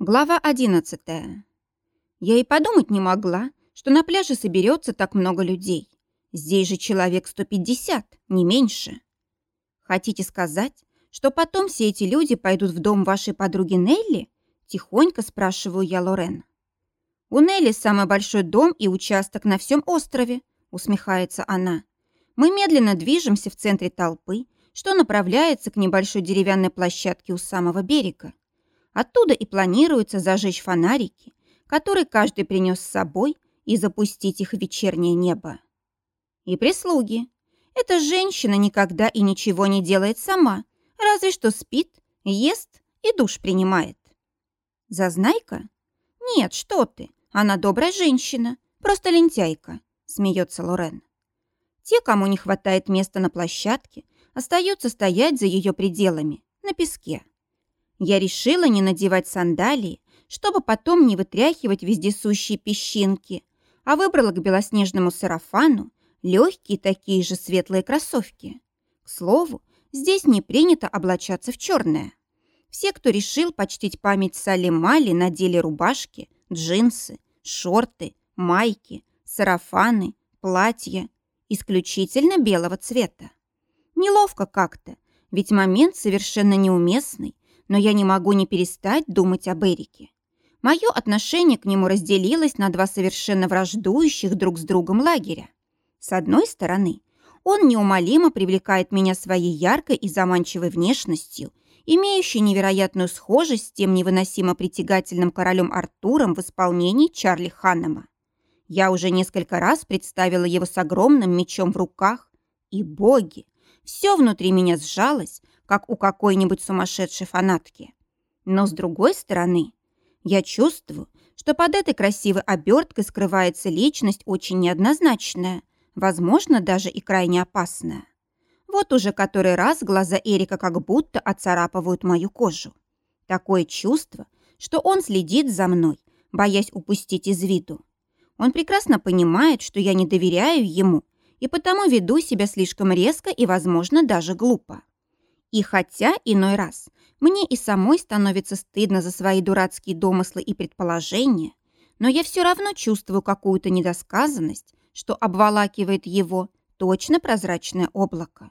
Глава 11. Я и подумать не могла, что на пляже соберется так много людей. Здесь же человек 150, не меньше. Хотите сказать, что потом все эти люди пойдут в дом вашей подруги Нелли? Тихонько спрашиваю я Лорен. У Нелли самый большой дом и участок на всем острове, усмехается она. Мы медленно движемся в центре толпы, что направляется к небольшой деревянной площадке у самого берега. Оттуда и планируется зажечь фонарики, которые каждый принес с собой, и запустить их в вечернее небо. И прислуги. Эта женщина никогда и ничего не делает сама, разве что спит, ест и душ принимает. Зазнайка? Нет, что ты, она добрая женщина, просто лентяйка, смеется Лорен. Те, кому не хватает места на площадке, остаются стоять за ее пределами, на песке. Я решила не надевать сандалии, чтобы потом не вытряхивать вездесущие песчинки, а выбрала к белоснежному сарафану легкие такие же светлые кроссовки. К слову, здесь не принято облачаться в черное. Все, кто решил почтить память Салли Мали, надели рубашки, джинсы, шорты, майки, сарафаны, платья, исключительно белого цвета. Неловко как-то, ведь момент совершенно неуместный, но я не могу не перестать думать об Эрике. Мое отношение к нему разделилось на два совершенно враждующих друг с другом лагеря. С одной стороны, он неумолимо привлекает меня своей яркой и заманчивой внешностью, имеющей невероятную схожесть с тем невыносимо притягательным королем Артуром в исполнении Чарли Ханнема. Я уже несколько раз представила его с огромным мечом в руках, и боги, все внутри меня сжалось, как у какой-нибудь сумасшедшей фанатки. Но с другой стороны, я чувствую, что под этой красивой оберткой скрывается личность очень неоднозначная, возможно, даже и крайне опасная. Вот уже который раз глаза Эрика как будто оцарапывают мою кожу. Такое чувство, что он следит за мной, боясь упустить из виду. Он прекрасно понимает, что я не доверяю ему, и потому веду себя слишком резко и, возможно, даже глупо. И хотя иной раз мне и самой становится стыдно за свои дурацкие домыслы и предположения, но я все равно чувствую какую-то недосказанность, что обволакивает его точно прозрачное облако.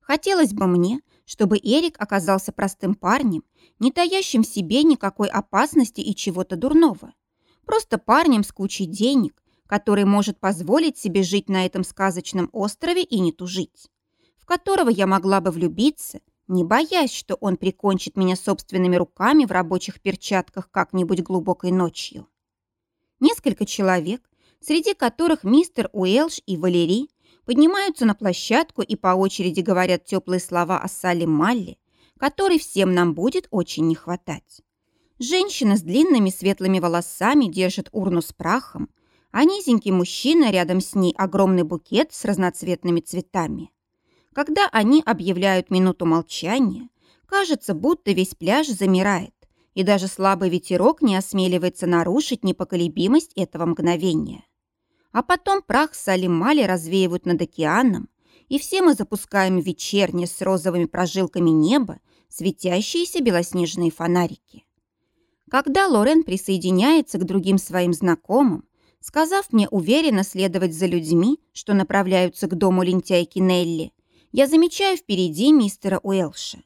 Хотелось бы мне, чтобы Эрик оказался простым парнем, не таящим в себе никакой опасности и чего-то дурного. Просто парнем с кучей денег, который может позволить себе жить на этом сказочном острове и не тужить в которого я могла бы влюбиться, не боясь, что он прикончит меня собственными руками в рабочих перчатках как-нибудь глубокой ночью. Несколько человек, среди которых мистер Уэлш и Валерий, поднимаются на площадку и по очереди говорят теплые слова о Салли Малли, которой всем нам будет очень не хватать. Женщина с длинными светлыми волосами держит урну с прахом, а низенький мужчина рядом с ней огромный букет с разноцветными цветами. Когда они объявляют минуту молчания, кажется, будто весь пляж замирает, и даже слабый ветерок не осмеливается нарушить непоколебимость этого мгновения. А потом прах Салимали развеивают над океаном, и все мы запускаем вечернее с розовыми прожилками небо светящиеся белоснежные фонарики. Когда Лорен присоединяется к другим своим знакомым, сказав мне уверенно следовать за людьми, что направляются к дому лентяйки Нелли, я замечаю впереди мистера Уэлша.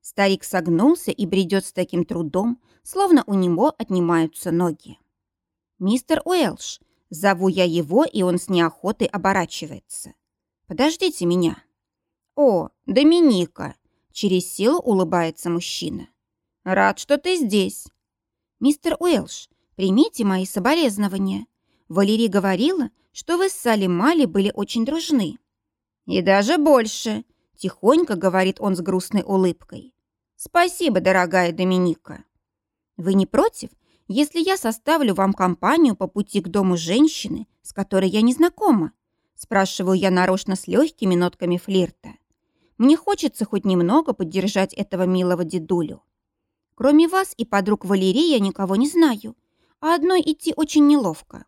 Старик согнулся и бредет с таким трудом, словно у него отнимаются ноги. «Мистер Уэлш», зову я его, и он с неохотой оборачивается. «Подождите меня». «О, Доминика!» Через силу улыбается мужчина. «Рад, что ты здесь». «Мистер Уэлш, примите мои соболезнования. Валерий говорила, что вы с Салли Мали были очень дружны. «И даже больше», — тихонько говорит он с грустной улыбкой. «Спасибо, дорогая Доминика». «Вы не против, если я составлю вам компанию по пути к дому женщины, с которой я не знакома?» Спрашиваю я нарочно с легкими нотками флирта. Мне хочется хоть немного поддержать этого милого дедулю. Кроме вас и подруг Валерии я никого не знаю, а одной идти очень неловко.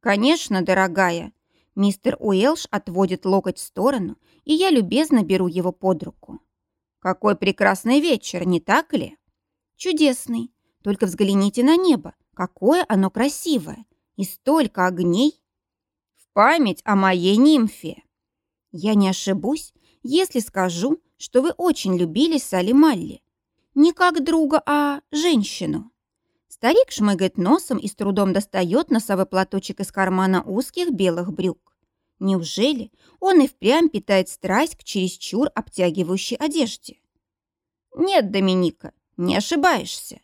«Конечно, дорогая», Мистер Уэлш отводит локоть в сторону, и я любезно беру его под руку. «Какой прекрасный вечер, не так ли?» «Чудесный. Только взгляните на небо, какое оно красивое, и столько огней. В память о моей нимфе. Я не ошибусь, если скажу, что вы очень любили Салли Малли. Не как друга, а женщину. Старик шмыгает носом и с трудом достает носовой платочек из кармана узких белых брюк. Неужели он и впрямь питает страсть к чересчур обтягивающей одежде? Нет, Доминика, не ошибаешься.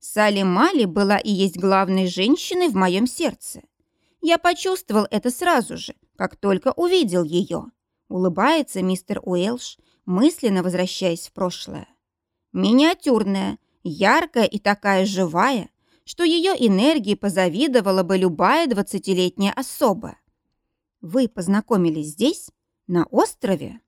Салли Мали была и есть главной женщиной в моем сердце. Я почувствовал это сразу же, как только увидел ее. Улыбается мистер Уэлш, мысленно возвращаясь в прошлое. Миниатюрная, яркая и такая живая, что ее энергии позавидовала бы любая двадцатилетняя особа. Вы познакомились здесь, на острове?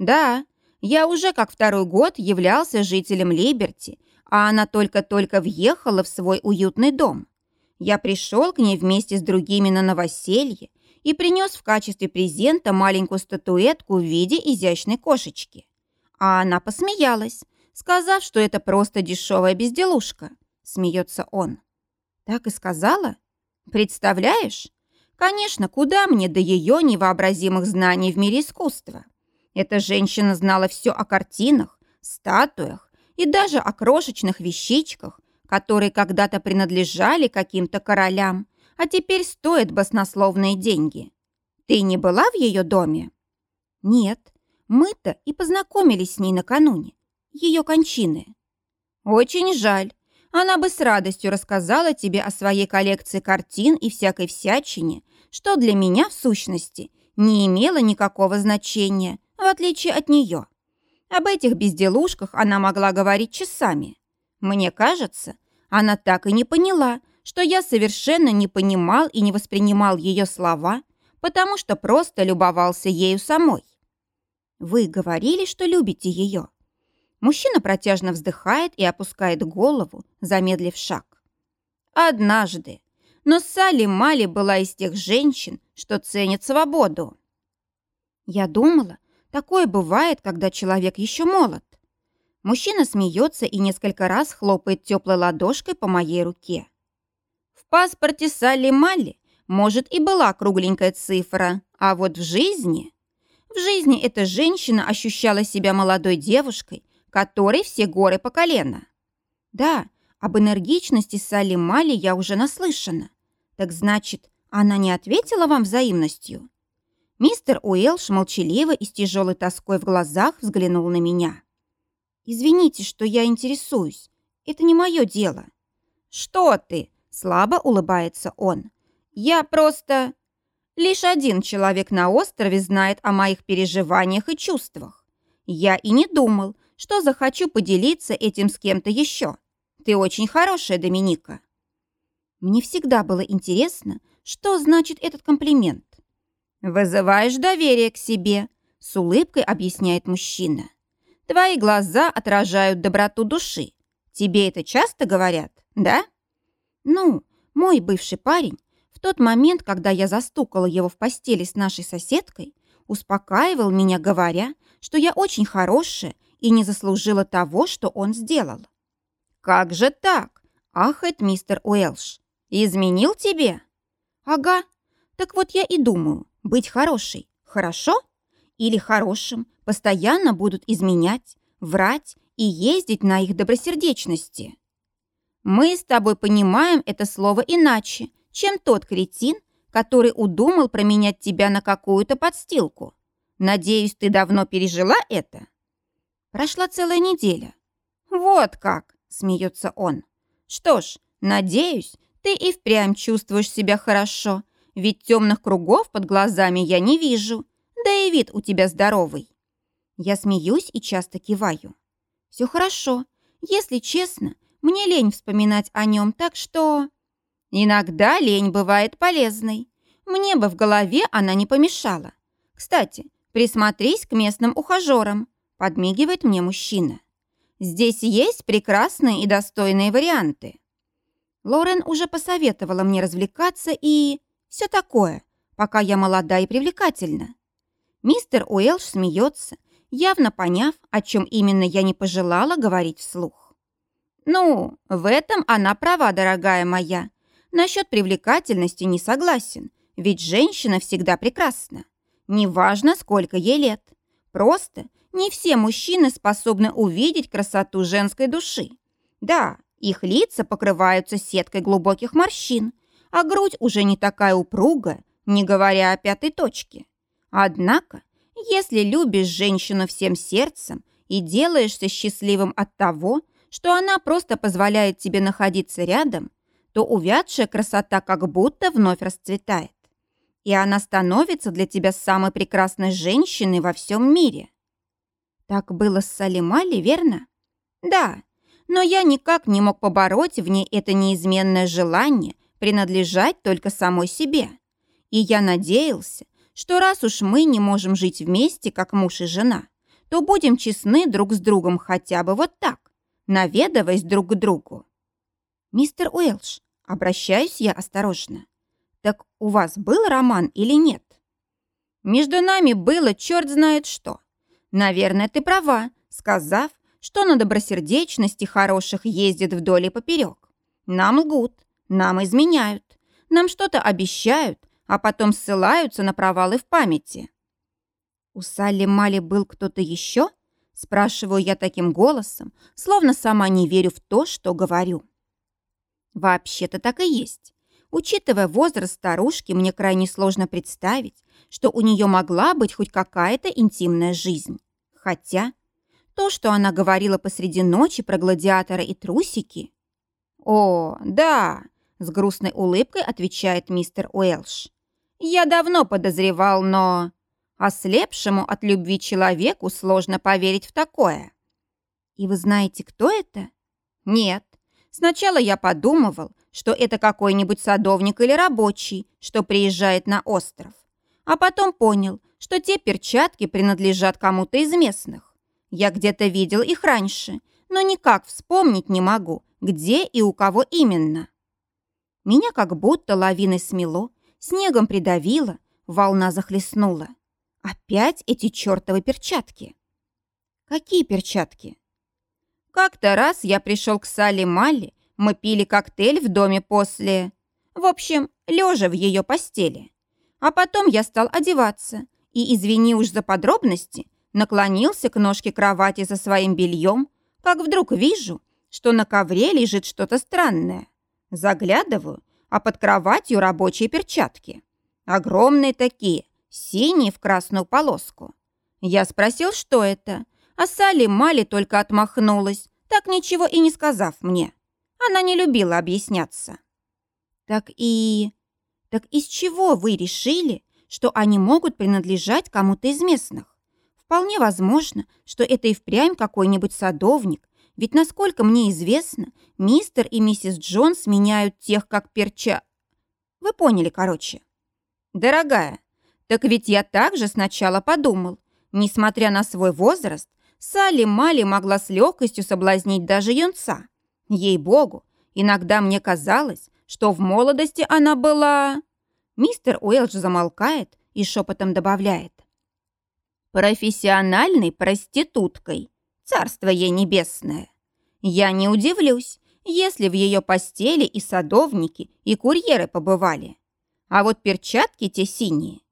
Да, я уже как второй год являлся жителем Либерти, а она только-только въехала в свой уютный дом. Я пришел к ней вместе с другими на новоселье и принес в качестве презента маленькую статуэтку в виде изящной кошечки. А она посмеялась, сказав, что это просто дешевая безделушка – смеется он. Так и сказала? Представляешь? Конечно, куда мне до ее невообразимых знаний в мире искусства? Эта женщина знала все о картинах, статуях и даже о крошечных вещичках, которые когда-то принадлежали каким-то королям, а теперь стоят баснословные деньги. Ты не была в ее доме? Нет, мы-то и познакомились с ней накануне, ее кончины. Очень жаль, она бы с радостью рассказала тебе о своей коллекции картин и всякой всячине, что для меня, в сущности, не имело никакого значения, в отличие от нее. Об этих безделушках она могла говорить часами. Мне кажется, она так и не поняла, что я совершенно не понимал и не воспринимал ее слова, потому что просто любовался ею самой. Вы говорили, что любите ее. Мужчина протяжно вздыхает и опускает голову, замедлив шаг. Однажды. Но Салли Мали была из тех женщин, что ценят свободу. Я думала, такое бывает, когда человек еще молод. Мужчина смеется и несколько раз хлопает теплой ладошкой по моей руке. В паспорте Салли Мали, может, и была кругленькая цифра, а вот в жизни... В жизни эта женщина ощущала себя молодой девушкой, которой все горы по колено. Да, об энергичности Салли Мали я уже наслышана. Так значит, она не ответила вам взаимностью? Мистер Уэлш молчаливо и с тяжелой тоской в глазах взглянул на меня. «Извините, что я интересуюсь. Это не мое дело». «Что ты?» – слабо улыбается он. «Я просто...» Лишь один человек на острове знает о моих переживаниях и чувствах. Я и не думал, что захочу поделиться этим с кем-то еще. Ты очень хорошая, Доминика. Мне всегда было интересно, что значит этот комплимент. «Вызываешь доверие к себе», — с улыбкой объясняет мужчина. «Твои глаза отражают доброту души. Тебе это часто говорят, да?» «Ну, мой бывший парень в тот момент, когда я застукала его в постели с нашей соседкой, успокаивал меня, говоря, что я очень хорошая и не заслужила того, что он сделал. «Как же так?» – ахает мистер Уэлш. «Изменил тебе?» «Ага. Так вот я и думаю, быть хорошей хорошо? Или хорошим постоянно будут изменять, врать и ездить на их добросердечности?» «Мы с тобой понимаем это слово иначе, чем тот кретин, который удумал променять тебя на какую-то подстилку. Надеюсь, ты давно пережила это?» Прошла целая неделя. «Вот как!» – смеется он. «Что ж, надеюсь, ты и впрямь чувствуешь себя хорошо, ведь темных кругов под глазами я не вижу, да и вид у тебя здоровый». Я смеюсь и часто киваю. «Все хорошо. Если честно, мне лень вспоминать о нем, так что...» «Иногда лень бывает полезной. Мне бы в голове она не помешала. Кстати, присмотрись к местным ухажерам. Подмигивает мне мужчина. Здесь есть прекрасные и достойные варианты. Лорен уже посоветовала мне развлекаться и... Все такое, пока я молода и привлекательна. Мистер Уэлш смеется, явно поняв, о чем именно я не пожелала говорить вслух. Ну, в этом она права, дорогая моя. Насчет привлекательности не согласен, ведь женщина всегда прекрасна. Неважно, сколько ей лет. Просто не все мужчины способны увидеть красоту женской души. Да, их лица покрываются сеткой глубоких морщин, а грудь уже не такая упругая, не говоря о пятой точке. Однако, если любишь женщину всем сердцем и делаешься счастливым от того, что она просто позволяет тебе находиться рядом, то увядшая красота как будто вновь расцветает. И она становится для тебя самой прекрасной женщиной во всем мире. Так было с Салимали, верно? Да, но я никак не мог побороть в ней это неизменное желание принадлежать только самой себе. И я надеялся, что раз уж мы не можем жить вместе, как муж и жена, то будем честны друг с другом хотя бы вот так, наведываясь друг к другу. Мистер Уэлш, обращаюсь я осторожно. Так у вас был роман или нет? Между нами было черт знает что. Наверное, ты права, сказав, что на добросердечности хороших ездит вдоль и поперек. Нам лгут, нам изменяют, нам что-то обещают, а потом ссылаются на провалы в памяти. У Салли Мали был кто-то еще? Спрашиваю я таким голосом, словно сама не верю в то, что говорю. Вообще-то так и есть. Учитывая возраст старушки, мне крайне сложно представить, что у нее могла быть хоть какая-то интимная жизнь. Хотя то, что она говорила посреди ночи про гладиатора и трусики... «О, да!» — с грустной улыбкой отвечает мистер Уэлш. «Я давно подозревал, но...» Ослепшему от любви человеку сложно поверить в такое. «И вы знаете, кто это?» «Нет. Сначала я подумывал, что это какой-нибудь садовник или рабочий, что приезжает на остров. А потом понял, что те перчатки принадлежат кому-то из местных. Я где-то видел их раньше, но никак вспомнить не могу, где и у кого именно. Меня как будто лавиной смело, снегом придавило, волна захлестнула. Опять эти чертовы перчатки. Какие перчатки? Как-то раз я пришел к Салли Малли, мы пили коктейль в доме после... В общем, лежа в ее постели. А потом я стал одеваться, и, извини уж за подробности, наклонился к ножке кровати за своим бельем, как вдруг вижу, что на ковре лежит что-то странное. Заглядываю, а под кроватью рабочие перчатки. Огромные такие, синие в красную полоску. Я спросил, что это, а Салли Мали только отмахнулась, так ничего и не сказав мне. Она не любила объясняться. Так и... Так из чего вы решили, что они могут принадлежать кому-то из местных? Вполне возможно, что это и впрямь какой-нибудь садовник, ведь, насколько мне известно, мистер и миссис Джонс меняют тех, как перча... Вы поняли, короче. Дорогая, так ведь я также сначала подумал, несмотря на свой возраст, Салли Мали могла с легкостью соблазнить даже юнца. Ей-богу, иногда мне казалось, что в молодости она была... Мистер Уэлш замолкает и шепотом добавляет профессиональной проституткой. Царство ей небесное. Я не удивлюсь, если в ее постели и садовники, и курьеры побывали. А вот перчатки те синие.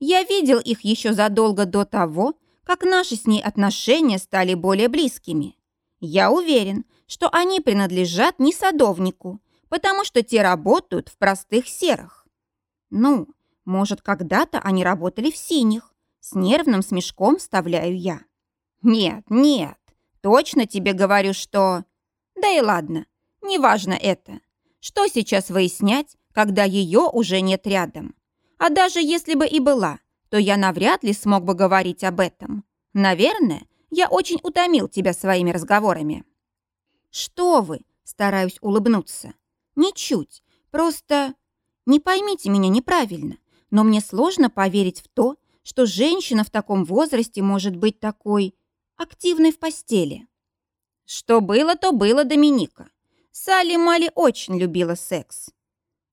Я видел их еще задолго до того, как наши с ней отношения стали более близкими. Я уверен, что они принадлежат не садовнику, потому что те работают в простых серых. Ну, может, когда-то они работали в синих, с нервным смешком вставляю я. «Нет, нет, точно тебе говорю, что...» «Да и ладно, неважно это. Что сейчас выяснять, когда ее уже нет рядом? А даже если бы и была, то я навряд ли смог бы говорить об этом. Наверное, я очень утомил тебя своими разговорами». «Что вы?» – стараюсь улыбнуться. «Ничуть. Просто... Не поймите меня неправильно, но мне сложно поверить в то, что женщина в таком возрасте может быть такой активной в постели. Что было, то было, Доминика. Салли Мали очень любила секс.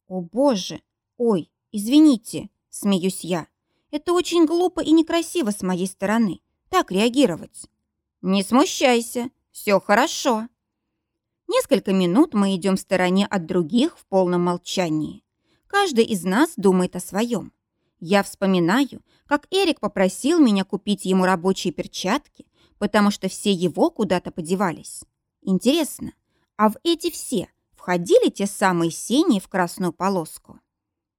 О боже, ой, извините, смеюсь я. Это очень глупо и некрасиво с моей стороны, так реагировать. Не смущайся, все хорошо. Несколько минут мы идем в стороне от других в полном молчании. Каждый из нас думает о своем. Я вспоминаю, как Эрик попросил меня купить ему рабочие перчатки, потому что все его куда-то подевались. Интересно, а в эти все входили те самые синие в красную полоску?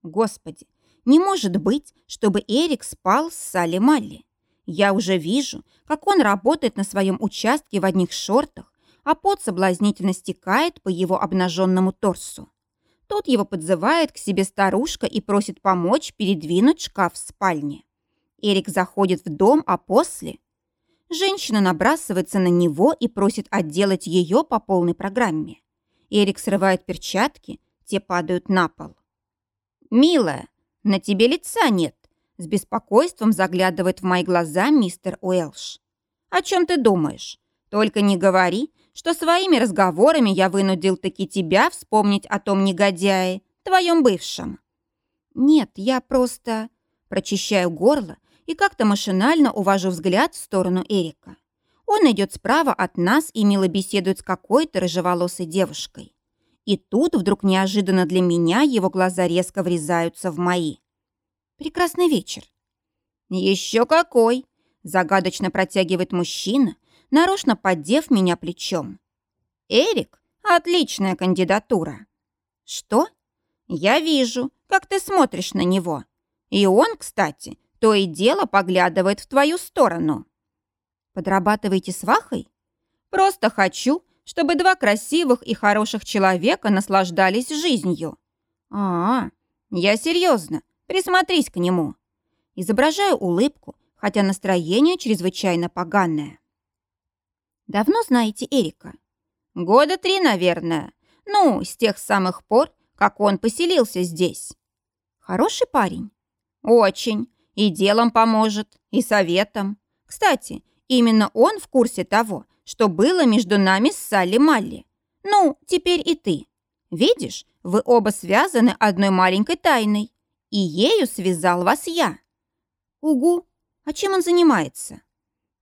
Господи, не может быть, чтобы Эрик спал с Салли Малли. Я уже вижу, как он работает на своем участке в одних шортах, а пот соблазнительно стекает по его обнаженному торсу. Тут его подзывает к себе старушка и просит помочь передвинуть шкаф в спальне. Эрик заходит в дом, а после... Женщина набрасывается на него и просит отделать ее по полной программе. Эрик срывает перчатки, те падают на пол. «Милая, на тебе лица нет», с беспокойством заглядывает в мои глаза мистер Уэлш. «О чем ты думаешь? Только не говори, что своими разговорами я вынудил таки тебя вспомнить о том негодяе, твоем бывшем». «Нет, я просто...» Прочищаю горло и как-то машинально увожу взгляд в сторону Эрика. Он идет справа от нас и мило беседует с какой-то рыжеволосой девушкой. И тут вдруг неожиданно для меня его глаза резко врезаются в мои. «Прекрасный вечер». «Еще какой!» – загадочно протягивает мужчина, нарочно поддев меня плечом. «Эрик – отличная кандидатура». «Что?» «Я вижу, как ты смотришь на него. И он, кстати, то и дело поглядывает в твою сторону». «Подрабатываете свахой?» «Просто хочу, чтобы два красивых и хороших человека наслаждались жизнью». «А, -а я серьезно, присмотрись к нему». Изображаю улыбку, хотя настроение чрезвычайно поганое. Давно знаете Эрика? Года три, наверное. Ну, с тех самых пор, как он поселился здесь. Хороший парень? Очень. И делом поможет, и советом. Кстати, именно он в курсе того, что было между нами с Салли Малли. Ну, теперь и ты. Видишь, вы оба связаны одной маленькой тайной. И ею связал вас я. Угу. А чем он занимается?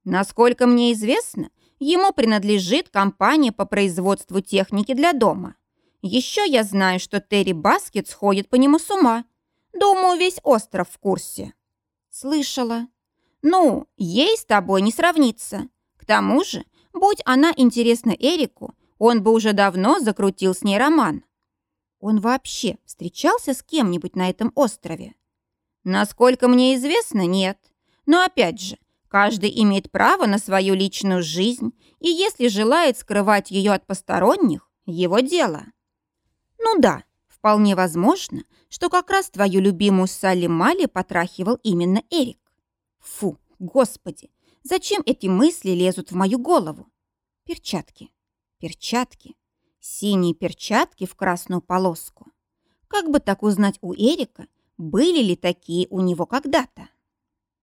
Насколько мне известно, Ему принадлежит компания по производству техники для дома. Еще я знаю, что Терри Баскет сходит по нему с ума. Думаю, весь остров в курсе. Слышала. Ну, ей с тобой не сравнится. К тому же, будь она интересна Эрику, он бы уже давно закрутил с ней роман. Он вообще встречался с кем-нибудь на этом острове? Насколько мне известно, нет. Но опять же, Каждый имеет право на свою личную жизнь, и если желает скрывать ее от посторонних, его дело. Ну да, вполне возможно, что как раз твою любимую Салли Мали потрахивал именно Эрик. Фу, господи, зачем эти мысли лезут в мою голову? Перчатки, перчатки, синие перчатки в красную полоску. Как бы так узнать у Эрика, были ли такие у него когда-то?